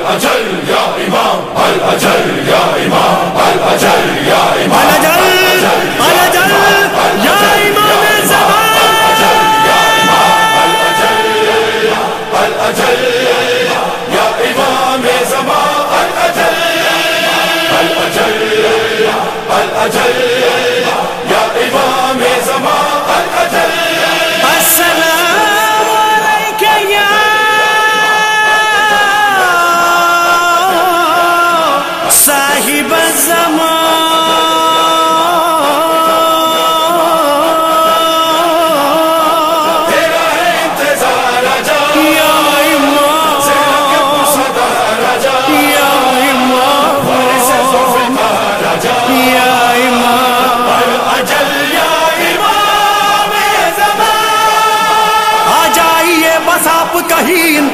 الاجل یا امام الاجل یا امام الاجل یا امام الاجل الاجل یا امام زمان الاجل یا امام زمان الاجل الاجل الاجل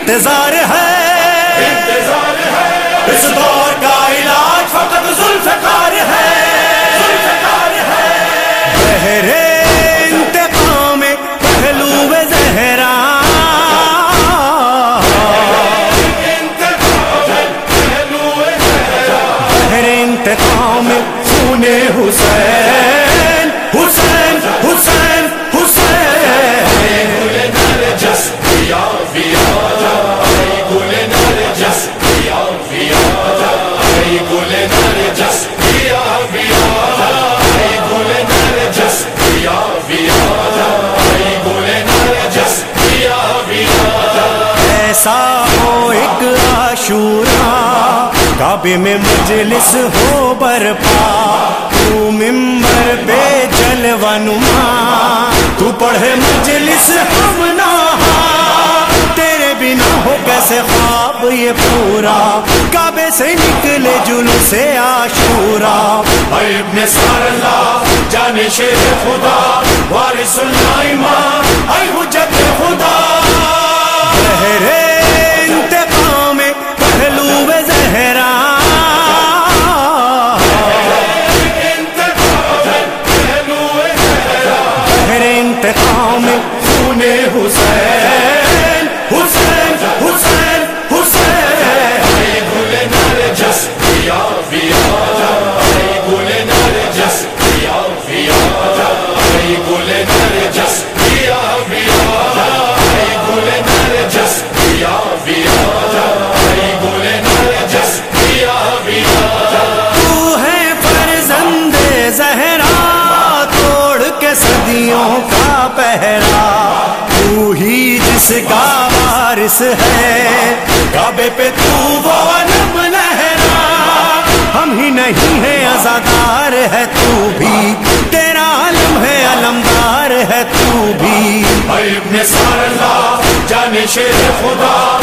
انتظار ہے انتظار ہے۔ اس دور کا علاج فقط ذوالفقار ہے۔ بہرے انتقام پہلو زہرا۔ بہرے انتقام حسین۔ کعبے میں مجلس ہو برپا۔ تو ممبر پہ جلوہ نما۔ تو پڑھے مجلس ہم نہا۔ تیرے بنا ہو کیسے خواب یہ پورا۔ کعبے سے نکلے جلو سے عاشورا اے ابن سار اللہ، جانے شیر خدا۔ وارث اللہ امام اے حجت خدا۔ بہرے انتقام کا پہرا تو ہی جس کا وارث ہے۔ کعبے پہ تو وہ علم لہرا ہم ہی نہیں ہیں ازادار ہے، تو بھی تیرا علم ہے، علمدار ہے، تو بھی۔ ابن سار اللہ جانے شیر خدا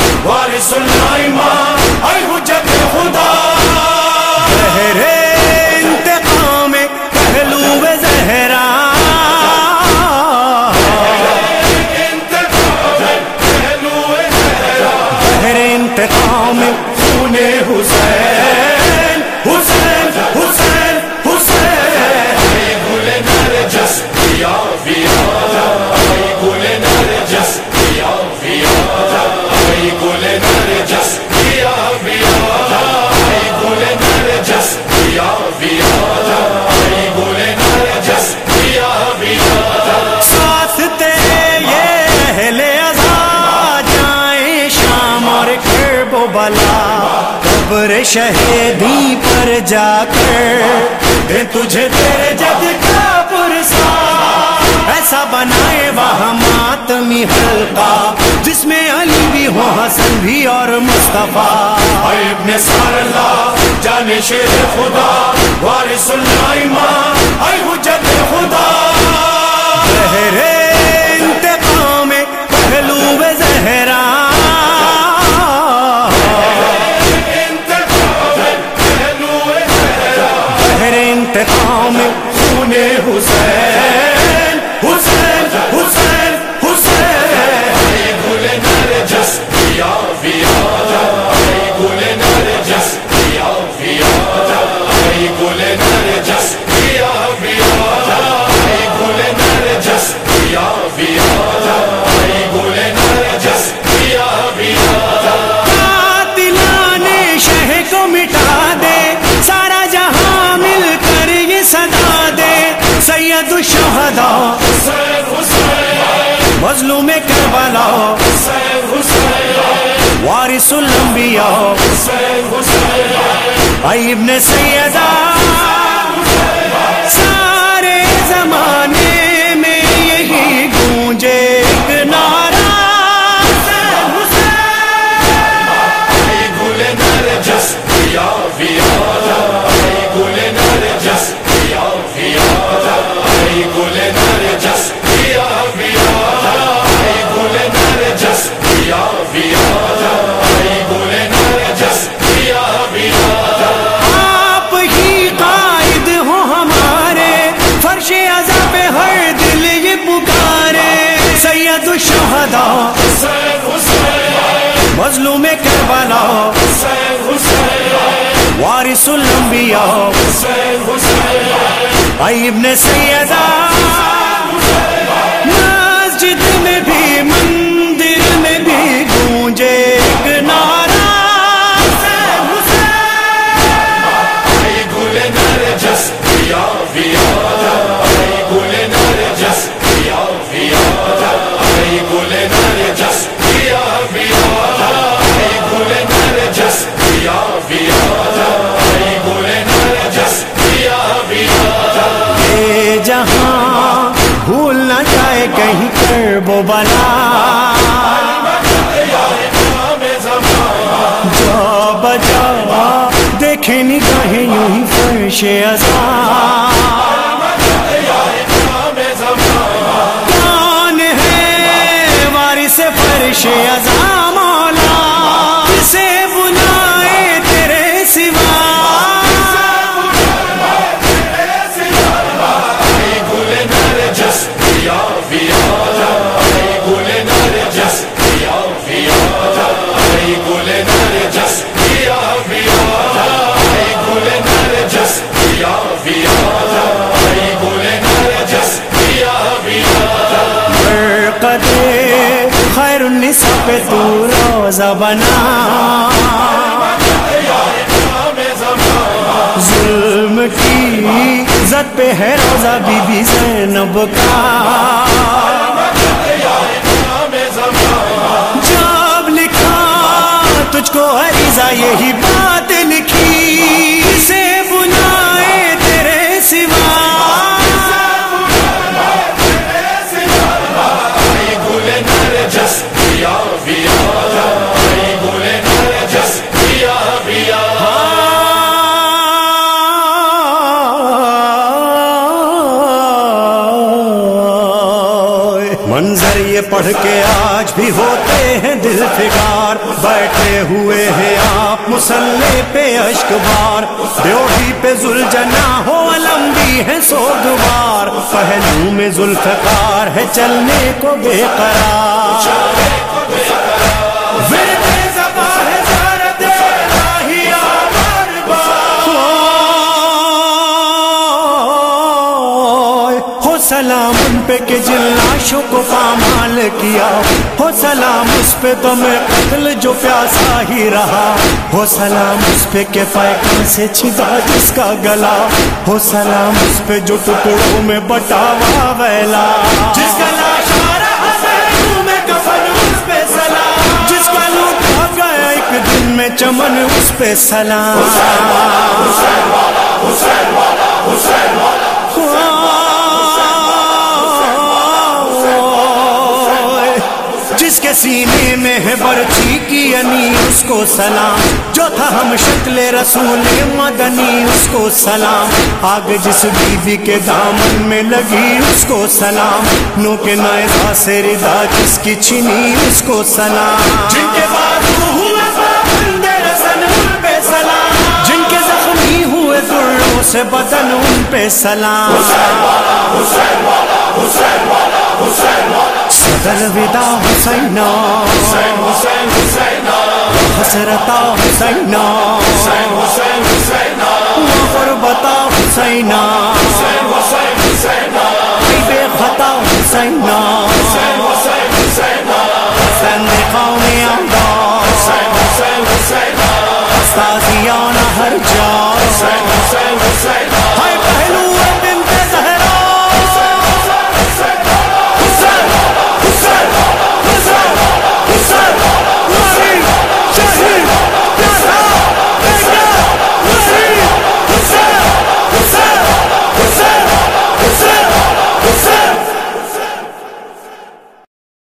بلا، قبر شہیدی پر جا کر دے تجھے تیرے جد کا پرسا ایسا بنائے وہاں ماتمی حلقہ، جس میں علی بھی ہو حسن بھی اور مصطفیٰ۔ اے ابن سار اللہ جانے شیر خدا، وارث اللہ امام اے حجت خدا۔ انتقام خون حسین۔ حسین وارث الانبیاء حسین حسین ابن سیدہ. سارے زمان فرش ازا پہ ہر دل یہ پکارے. سید الشہداء. حسین حسین مظلوم کربلا. حسین حسین وارث الانبیاء. حسین حسین ابن سیدہ. مسجد میں بھی وہ بنا۔ امام زمان جا بجا۔ دیکھے نگاہیں یوں ہی فرش ازاں بنا. ظلم کی زد پہ ہے روزہ بی بی زینب کا. جاب لکھا، تجھ کو عریضہ یہی بات منظر یہ پڑھ کے آج بھی ہوتے ہیں دل فگار بیٹھے ہوئے ہیں آپ مسلح پہ اشکبار بار۔ پہ زلجنا ہو، علم بھی ہے سو دوبار پہلو میں ذوالفقار ہے، چلنے کو بے قرار۔ پہ کہ جن لاشوں کو پامال کیا، ہو سلام اس پہ تو میں قتل جو پیاسا ہی رہا۔ ہو سلام اس پہ کہ پیکان سے چھدا جس کا گلا۔ ہو سلام اس پہ جو ٹکڑوں میں بٹاوا ویلا۔ جس کا لاش مارا حسین میں کفن اس پہ سلام جس کا لوٹا گیا، ایک دن میں چمن اس پہ سلام جس کے سینے میں ہے برچی کی انی یعنی اس کو سلام۔ جو تھا ہم شکل رسول مدنی، اس کو سلام۔ آگ جس بیوی کے دامن میں لگی، اس کو سلام۔ نو کے نائزہ سے ردا جس کی چھنی اس کو سلام۔ جن کے بازو جن کے زخمی ہوئے دروں سے بدن، ان پہ سلام۔ صدر ودا حسینا حسین والا، حسین حسین حسرتا حسینا حسین حسین